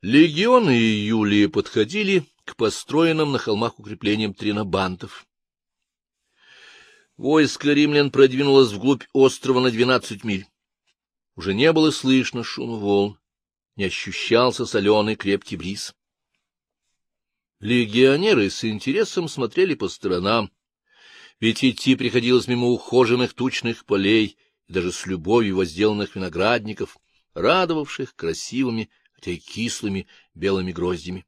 Легионы и Юлия подходили к построенным на холмах укреплениям тринобантов. Войско римлян продвинулось вглубь острова на двенадцать миль. Уже не было слышно шума волн, не ощущался соленый крепкий бриз. Легионеры с интересом смотрели по сторонам, ведь идти приходилось мимо ухоженных тучных полей и даже с любовью возделанных виноградников, радовавших красивыми, хотя и кислыми белыми гроздями.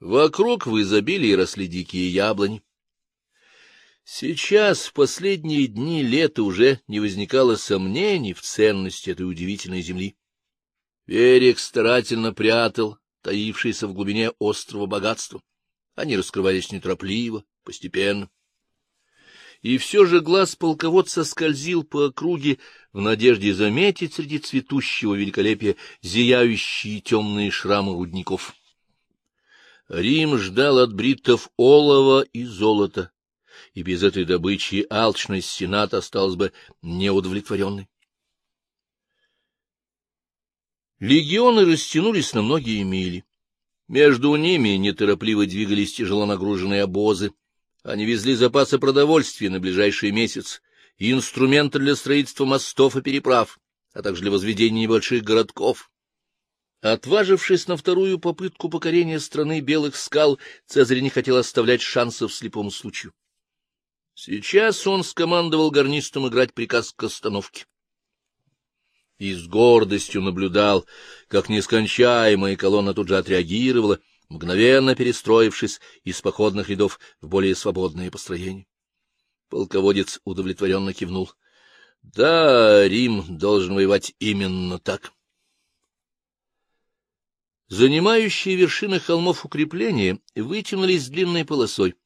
Вокруг в изобилии росли дикие яблони. Сейчас, в последние дни лета, уже не возникало сомнений в ценности этой удивительной земли. Берег старательно прятал таившиеся в глубине острова богатства. Они раскрывались неторопливо, постепенно. И все же глаз полководца скользил по округе в надежде заметить среди цветущего великолепия зияющие темные шрамы рудников. Рим ждал от бриттов олова и золота, и без этой добычи алчность Сената осталась бы неудовлетворенной. Легионы растянулись на многие мили. Между ними неторопливо двигались тяжело нагруженные обозы. Они везли запасы продовольствия на ближайший месяц и инструменты для строительства мостов и переправ, а также для возведения небольших городков. Отважившись на вторую попытку покорения страны белых скал, Цезарь не хотел оставлять шансов слепому случаю. Сейчас он скомандовал гарнистам играть приказ к остановке и с гордостью наблюдал, как нескончаемая колонна тут же отреагировала, мгновенно перестроившись из походных рядов в более свободное построение. Полководец удовлетворенно кивнул. — Да, Рим должен воевать именно так. Занимающие вершины холмов укрепления вытянулись длинной полосой.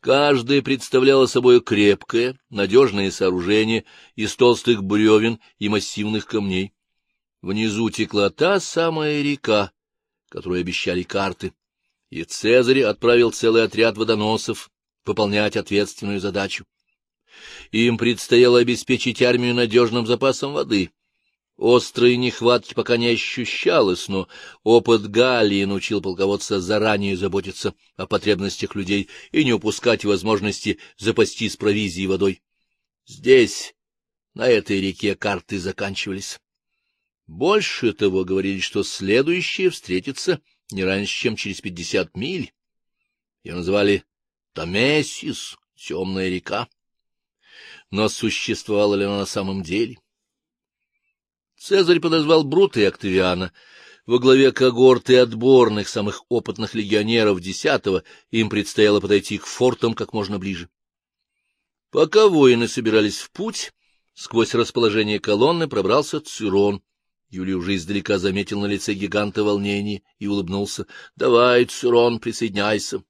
Каждое представляло собой крепкое, надежное сооружение из толстых бревен и массивных камней. Внизу текла та самая река, которую обещали карты, и Цезарь отправил целый отряд водоносов выполнять ответственную задачу. Им предстояло обеспечить армию надежным запасом воды, Острой нехватки пока не ощущалось, но опыт Галлии научил полководца заранее заботиться о потребностях людей и не упускать возможности запастись провизией и водой. Здесь, на этой реке, карты заканчивались. Больше того, говорили, что следующее встретится не раньше, чем через пятьдесят миль. Ее называли Томесис, темная река. Но существовала ли она на самом деле? — Цезарь подозвал Брута и Октавиана. Во главе когорты отборных, самых опытных легионеров десятого им предстояло подойти к фортам как можно ближе. Пока воины собирались в путь, сквозь расположение колонны пробрался Цирон. Юлий уже издалека заметил на лице гиганта волнение и улыбнулся. — Давай, Цирон, присоединяйся.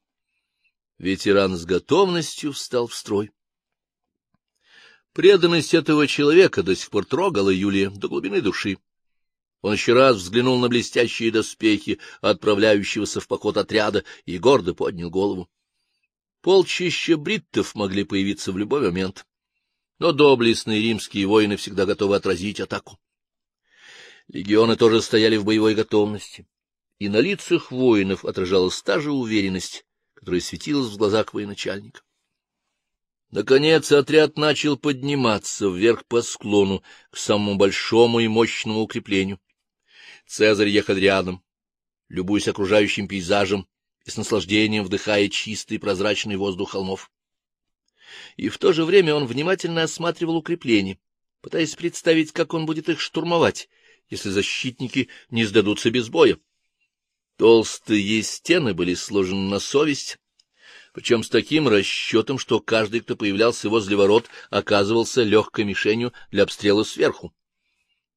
Ветеран с готовностью встал в строй. Преданность этого человека до сих пор трогала Юлия до глубины души. Он еще раз взглянул на блестящие доспехи отправляющегося в поход отряда и гордо поднял голову. Полчища бриттов могли появиться в любой момент, но доблестные римские воины всегда готовы отразить атаку. Легионы тоже стояли в боевой готовности, и на лицах воинов отражалась та же уверенность, которая светилась в глазах военачальника. Наконец отряд начал подниматься вверх по склону к самому большому и мощному укреплению. Цезарь ехал рядом, любуясь окружающим пейзажем и с наслаждением вдыхая чистый прозрачный воздух холмов. И в то же время он внимательно осматривал укрепления, пытаясь представить, как он будет их штурмовать, если защитники не сдадутся без боя. Толстые стены были сложены на совесть, причем с таким расчетом, что каждый, кто появлялся возле ворот, оказывался легкой мишенью для обстрела сверху.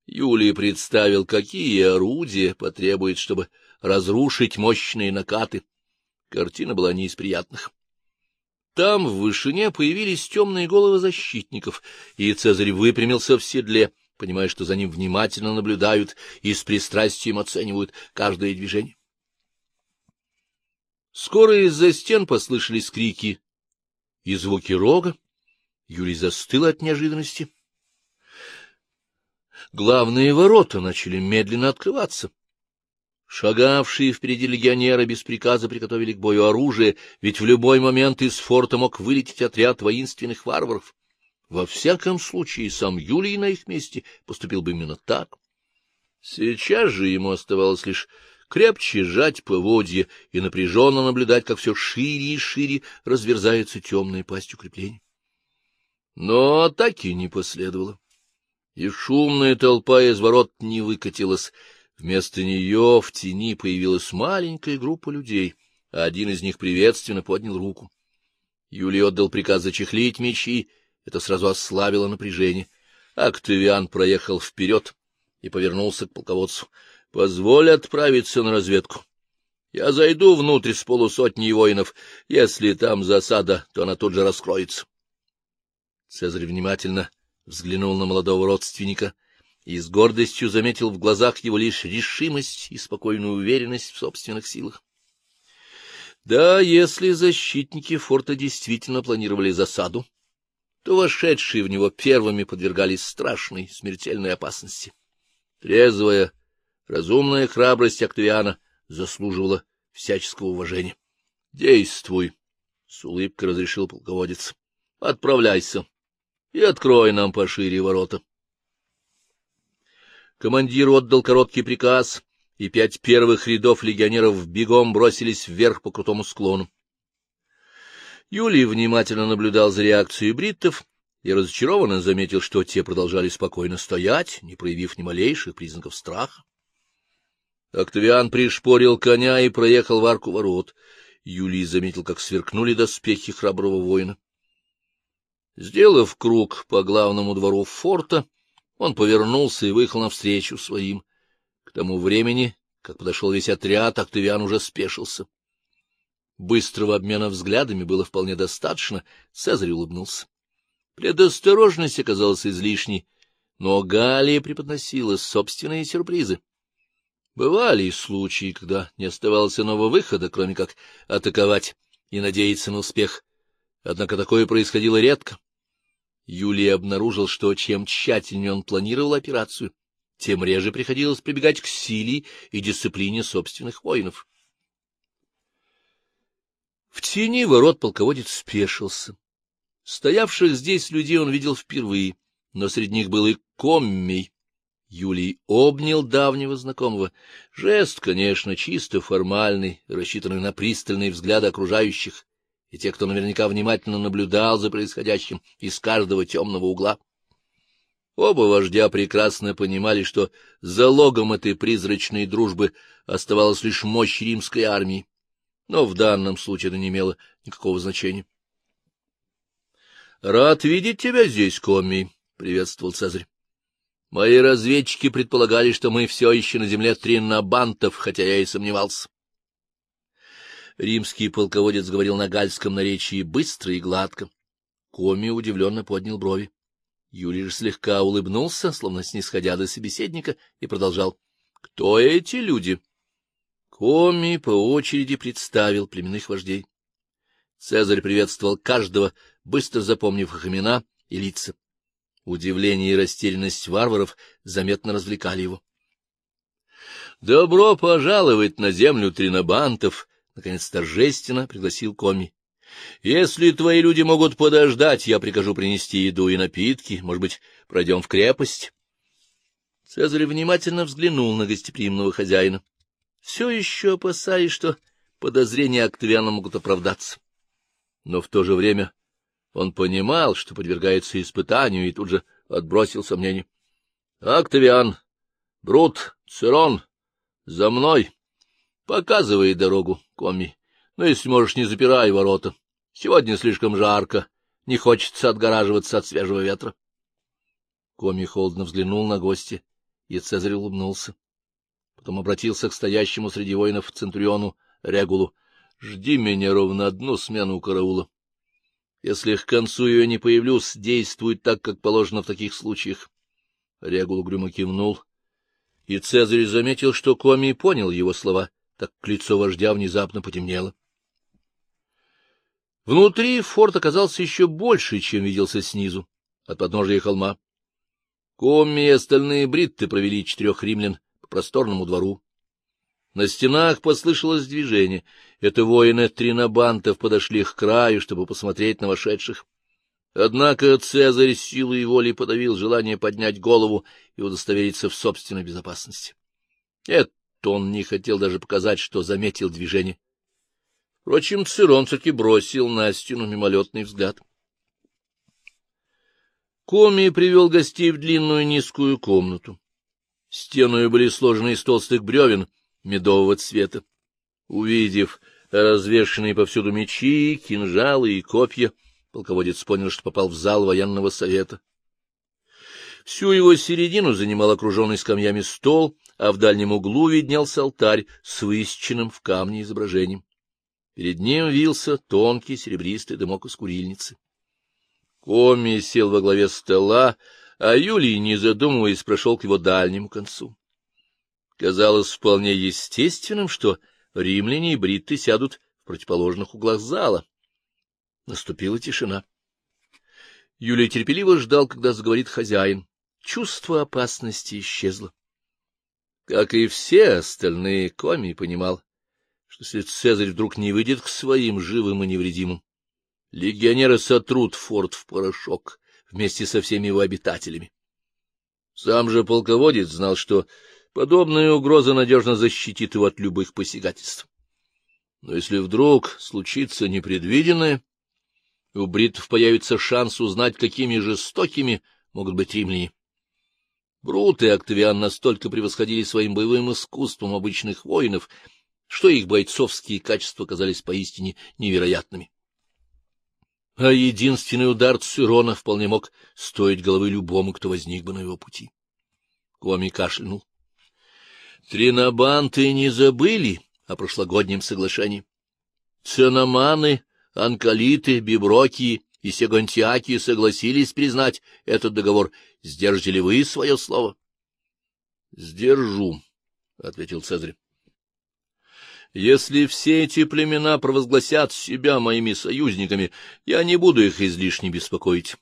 Юлий представил, какие орудия потребует, чтобы разрушить мощные накаты. Картина была не из приятных. Там в вышине появились темные головы защитников, и Цезарь выпрямился в седле, понимая, что за ним внимательно наблюдают и с пристрастием оценивают каждое движение. Скоро из-за стен послышались крики и звуки рога. Юрий застыл от неожиданности. Главные ворота начали медленно открываться. Шагавшие впереди легионеры без приказа приготовили к бою оружие, ведь в любой момент из форта мог вылететь отряд воинственных варваров. Во всяком случае, сам Юлий на их месте поступил бы именно так. Сейчас же ему оставалось лишь крепче сжать поводья и напряженно наблюдать, как все шире и шире разверзается темная пасть укреплений. Но атаки не последовало, и шумная толпа из ворот не выкатилась, Вместо нее в тени появилась маленькая группа людей, а один из них приветственно поднял руку. Юлий отдал приказ зачехлить мечи, это сразу ослабило напряжение. Октавиан проехал вперед и повернулся к полководцу. — Позволь отправиться на разведку. Я зайду внутрь с полусотни воинов. Если там засада, то она тут же раскроется. Цезарь внимательно взглянул на молодого родственника и с гордостью заметил в глазах его лишь решимость и спокойную уверенность в собственных силах. Да, если защитники форта действительно планировали засаду, то вошедшие в него первыми подвергались страшной смертельной опасности. Трезвая, разумная храбрость Октавиана заслуживала всяческого уважения. — Действуй, — с улыбкой разрешил полководец. — Отправляйся и открой нам пошире ворота. Командир отдал короткий приказ, и пять первых рядов легионеров бегом бросились вверх по крутому склону. Юлий внимательно наблюдал за реакцией бриттов и разочарованно заметил, что те продолжали спокойно стоять, не проявив ни малейших признаков страха. Октавиан пришпорил коня и проехал в арку ворот. Юлий заметил, как сверкнули доспехи храброго воина. Сделав круг по главному двору форта, он повернулся и выехал навстречу своим. К тому времени, как подошел весь отряд, Октавиан уже спешился. Быстрого обмена взглядами было вполне достаточно, Цезарь улыбнулся. Предосторожность оказалась излишней, но Галия преподносила собственные сюрпризы. Бывали случаи, когда не оставалось иного выхода, кроме как атаковать и надеяться на успех. Однако такое происходило редко. Юлий обнаружил, что чем тщательнее он планировал операцию, тем реже приходилось прибегать к силе и дисциплине собственных воинов. В тени ворот полководец спешился. Стоявших здесь людей он видел впервые, но среди них был и коммей. Юлий обнял давнего знакомого. Жест, конечно, чисто формальный, рассчитанный на пристальные взгляды окружающих, и те, кто наверняка внимательно наблюдал за происходящим из каждого темного угла. Оба вождя прекрасно понимали, что залогом этой призрачной дружбы оставалась лишь мощь римской армии, но в данном случае это не имело никакого значения. — Рад видеть тебя здесь, Комми, — приветствовал Цезарь. Мои разведчики предполагали, что мы все еще на земле тринабантов, хотя я и сомневался. Римский полководец говорил на гальском наречии быстро и гладко. Коми удивленно поднял брови. Юрий же слегка улыбнулся, словно снисходя до собеседника, и продолжал. — Кто эти люди? Коми по очереди представил племенных вождей. Цезарь приветствовал каждого, быстро запомнив их имена и лица. Удивление и растерянность варваров заметно развлекали его. — Добро пожаловать на землю тринобантов! — наконец торжественно пригласил Коми. — Если твои люди могут подождать, я прикажу принести еду и напитки. Может быть, пройдем в крепость? Цезарь внимательно взглянул на гостеприимного хозяина, все еще опасаясь, что подозрения Октавиана могут оправдаться. Но в то же время он понимал, что подвергается испытанию, и тут же отбросил сомнения. — Октавиан, Брут, Цирон, за мной! Показывай дорогу, Коми. Но если можешь, не запирай ворота. Сегодня слишком жарко, не хочется отгораживаться от свежего ветра. Коми холодно взглянул на гостя, и Цезарь улыбнулся. Потом обратился к стоящему среди воинов Центуриону Регулу. — Жди меня ровно одну смену караула. Если к концу ее не появлюсь, действуй так, как положено в таких случаях. Регул угрюмо кивнул, и Цезарь заметил, что Коми понял его слова — так к лицо вождя внезапно потемнело. Внутри форт оказался еще больше, чем виделся снизу, от подножия холма. Комми и остальные бритты провели четырех римлян по просторному двору. На стенах послышалось движение. Это воины тринобантов подошли к краю, чтобы посмотреть на вошедших. Однако Цезарь силой воли подавил желание поднять голову и удостовериться в собственной безопасности. Это он не хотел даже показать, что заметил движение. Впрочем, Цирон все-таки бросил на стену мимолетный взгляд. Коми привел гостей в длинную низкую комнату. Стены были сложены из толстых бревен медового цвета. Увидев развешанные повсюду мечи, кинжалы и копья, полководец понял, что попал в зал военного совета. Всю его середину занимал окруженный скамьями стол, а в дальнем углу виднелся алтарь с высеченным в камне изображением. Перед ним вился тонкий серебристый дымок из курильницы. Коми сел во главе стола, а Юлий, не задумываясь, прошел к его дальнему концу. Казалось вполне естественным, что римляне и бритты сядут в противоположных углах зала. Наступила тишина. Юлий терпеливо ждал, когда заговорит хозяин. Чувство опасности исчезло. Как и все остальные, Коми понимал, что если Цезарь вдруг не выйдет к своим живым и невредимым, легионеры сотрут форт в порошок вместе со всеми его обитателями. Сам же полководец знал, что подобная угроза надежно защитит его от любых посягательств. Но если вдруг случится непредвиденное, у бритов появится шанс узнать, какими жестокими могут быть римляне. Брут и Октавиан настолько превосходили своим боевым искусством обычных воинов, что их бойцовские качества казались поистине невероятными а единственный удар Цирона вполне мог стоить головы любому, кто возник бы на его пути. Коми кашлянул. Тринобанты не забыли о прошлогоднем соглашении. Ценоманы, анкалиты, биброки и сегантиаки согласились признать этот договор. Сдержите ли вы свое слово? — Сдержу, — ответил Цезарь. Если все эти племена провозгласят себя моими союзниками, я не буду их излишне беспокоить.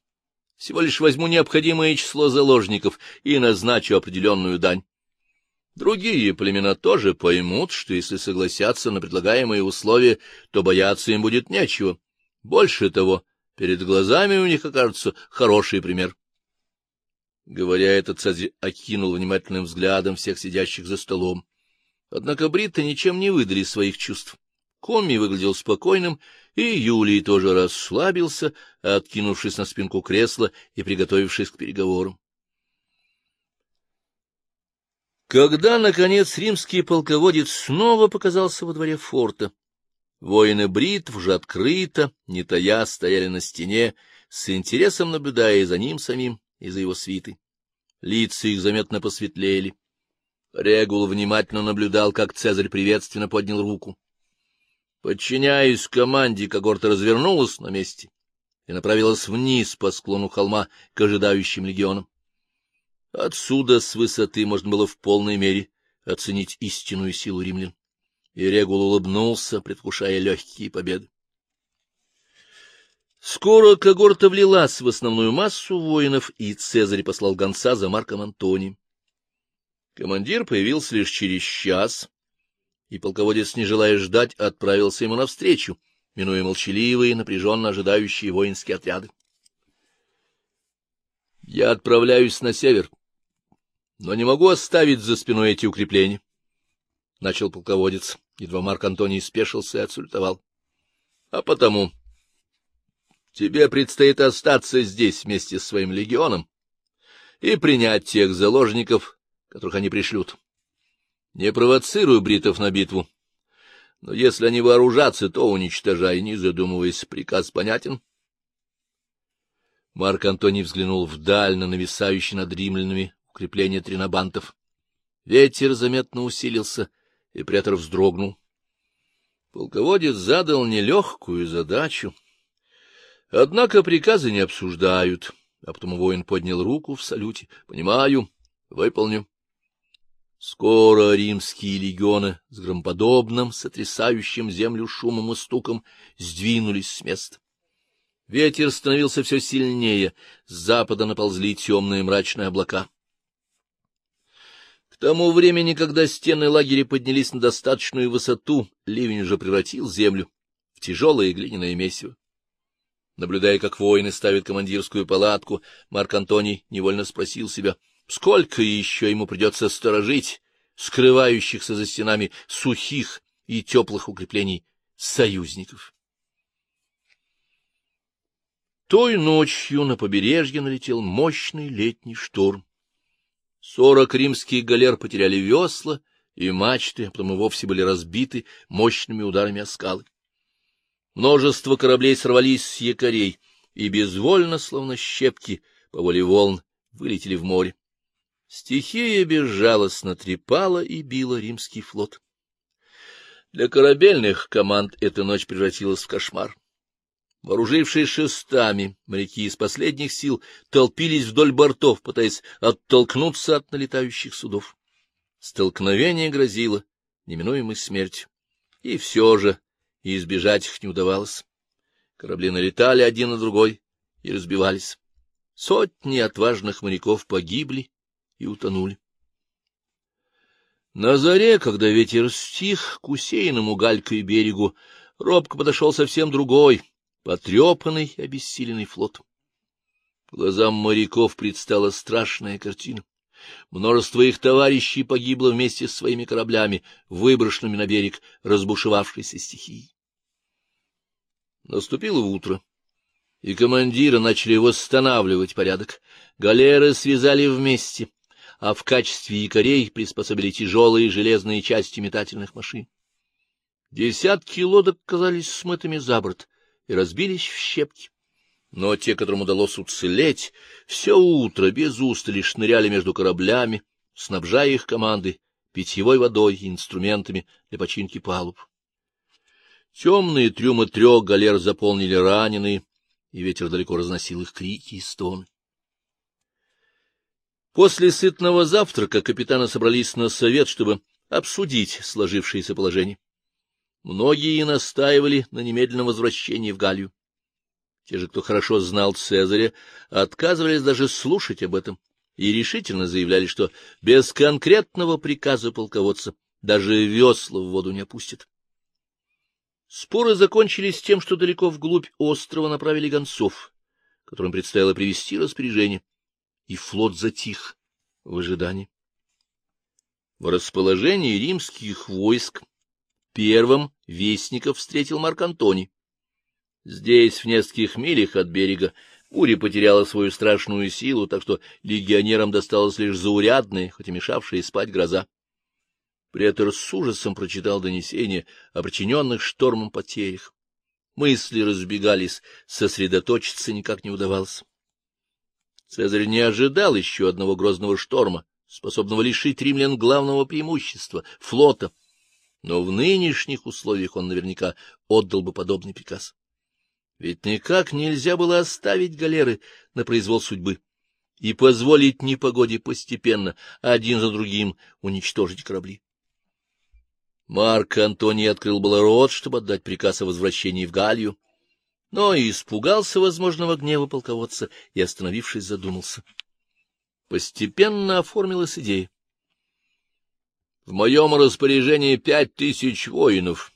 Всего лишь возьму необходимое число заложников и назначу определенную дань. Другие племена тоже поймут, что если согласятся на предлагаемые условия, то бояться им будет нечего. Больше того, перед глазами у них окажется хороший пример. Говоря это, Цезарь окинул внимательным взглядом всех сидящих за столом. Однако Бритта ничем не выдали своих чувств. Комми выглядел спокойным, и Юлий тоже расслабился, откинувшись на спинку кресла и приготовившись к переговорам. Когда, наконец, римский полководец снова показался во дворе форта, воины бритв уже открыто, не тая, стояли на стене, с интересом наблюдая за ним самим, и за его свитой. Лица их заметно посветлели. Регул внимательно наблюдал, как Цезарь приветственно поднял руку. Подчиняясь команде, когорта развернулась на месте и направилась вниз по склону холма к ожидающим легионам. Отсюда, с высоты, можно было в полной мере оценить истинную силу римлян. И Регул улыбнулся, предвкушая легкие победы. Скоро когорта влилась в основную массу воинов, и Цезарь послал гонца за Марком Антонием. Командир появился лишь через час, и полководец, не желая ждать, отправился ему навстречу, минуя молчаливые, напряженно ожидающие воинские отряды. — Я отправляюсь на север, но не могу оставить за спиной эти укрепления, — начал полководец. Едва Марк Антоний спешился и отсультовал. — А потому тебе предстоит остаться здесь вместе с своим легионом и принять тех заложников, которых они пришлют. Не провоцируй бритов на битву. Но если они вооружатся, то уничтожай, не задумываясь. Приказ понятен? Марк Антоний взглянул вдаль на нависающие над римлянами укрепления тринобантов. Ветер заметно усилился, и претор вздрогнул. Полководец задал нелегкую задачу. Однако приказы не обсуждают, а потом воин поднял руку в салюте. — Понимаю, выполню. Скоро римские легионы с громподобным, сотрясающим землю шумом и стуком сдвинулись с места. Ветер становился все сильнее, с запада наползли темные мрачные облака. Тому времени, когда стены лагеря поднялись на достаточную высоту, ливень уже превратил землю в тяжелое глиняное месиво. Наблюдая, как воины ставят командирскую палатку, Марк Антоний невольно спросил себя, сколько еще ему придется сторожить скрывающихся за стенами сухих и теплых укреплений союзников. Той ночью на побережье налетел мощный летний шторм. Сорок римских галер потеряли весла и мачты, а потом и вовсе были разбиты мощными ударами о скалы. Множество кораблей сорвались с якорей и безвольно, словно щепки, по воле волн, вылетели в море. Стихия безжалостно трепала и била римский флот. Для корабельных команд эта ночь превратилась в кошмар. Вооружившись шестами, моряки из последних сил толпились вдоль бортов, пытаясь оттолкнуться от налетающих судов. Столкновение грозило неминуемой смертью, и все же избежать их не удавалось. Корабли налетали один на другой и разбивались. Сотни отважных моряков погибли и утонули. На заре, когда ветер стих, к усеянному галькой берегу, робко подошел совсем другой — потрепанный обессиленный флот. Глазам моряков предстала страшная картина. Множество их товарищей погибло вместе с своими кораблями, выброшенными на берег разбушевавшейся стихии. Наступило утро, и командиры начали восстанавливать порядок. Галеры связали вместе, а в качестве якорей приспособили тяжелые железные части метательных машин. Десятки лодок казались смытыми за борт, и разбились в щепки. Но те, которым удалось уцелеть, все утро без устали шныряли между кораблями, снабжая их команды питьевой водой и инструментами для починки палуб. Темные трюмы трех галер заполнили раненые, и ветер далеко разносил их крики и стоны. После сытного завтрака капитаны собрались на совет, чтобы обсудить сложившееся положение. Многие настаивали на немедленном возвращении в Галлию. Те же, кто хорошо знал Цезаря, отказывались даже слушать об этом и решительно заявляли, что без конкретного приказа полководца даже весла в воду не опустят. Споры закончились тем, что далеко вглубь острова направили гонцов, которым предстояло привести распоряжение, и флот затих в ожидании. В расположении римских войск Первым вестников встретил Марк Антоний. Здесь, в нескольких милях от берега, буря потеряла свою страшную силу, так что легионерам досталось лишь заурядная, хоть и мешавшая спать гроза. Претор с ужасом прочитал донесение о причиненных штормом потерях. Мысли разбегались, сосредоточиться никак не удавалось. Цезарь не ожидал еще одного грозного шторма, способного лишить римлян главного преимущества — флота но в нынешних условиях он наверняка отдал бы подобный приказ. Ведь никак нельзя было оставить галеры на произвол судьбы и позволить непогоде постепенно один за другим уничтожить корабли. Марк Антоний открыл было рот, чтобы отдать приказ о возвращении в Галью, но испугался возможного гнева полководца и, остановившись, задумался. Постепенно оформилась идея. — В моем распоряжении пять тысяч воинов,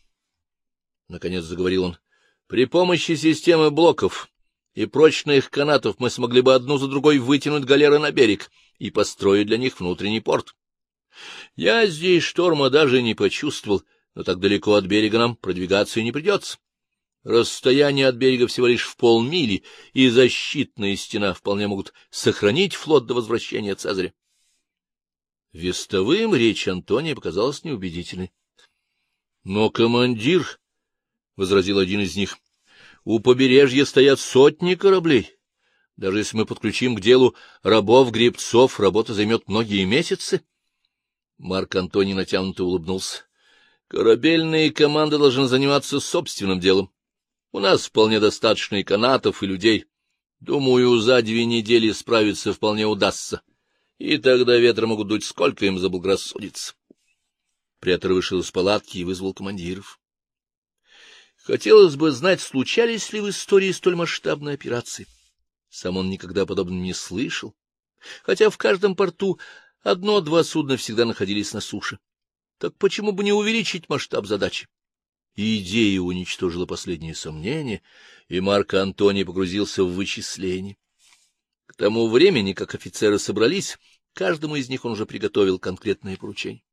— наконец заговорил он. — При помощи системы блоков и прочных канатов мы смогли бы одну за другой вытянуть галеры на берег и построить для них внутренний порт. Я здесь шторма даже не почувствовал, но так далеко от берега нам продвигаться и не придется. Расстояние от берега всего лишь в полмили, и защитная стена вполне могут сохранить флот до возвращения Цезаря. Вестовым речь Антония показалась неубедительной. — Но, командир, — возразил один из них, — у побережья стоят сотни кораблей. Даже если мы подключим к делу рабов-гребцов, работа займет многие месяцы. Марк Антоний натянуто улыбнулся. — Корабельные команды должны заниматься собственным делом. У нас вполне достаточно и канатов, и людей. Думаю, за две недели справиться вполне удастся. — и тогда ветры могут дуть сколько им заблагорассудится. Претор вышел из палатки и вызвал командиров. Хотелось бы знать, случались ли в истории столь масштабные операции. Сам он никогда подобным не слышал, хотя в каждом порту Одно-два судна всегда находились на суше. Так почему бы не увеличить масштаб задачи? Идея уничтожила последние сомнения, и Марко Антоний погрузился в вычисление. К тому времени, как офицеры собрались, каждому из них он уже приготовил конкретные поручения.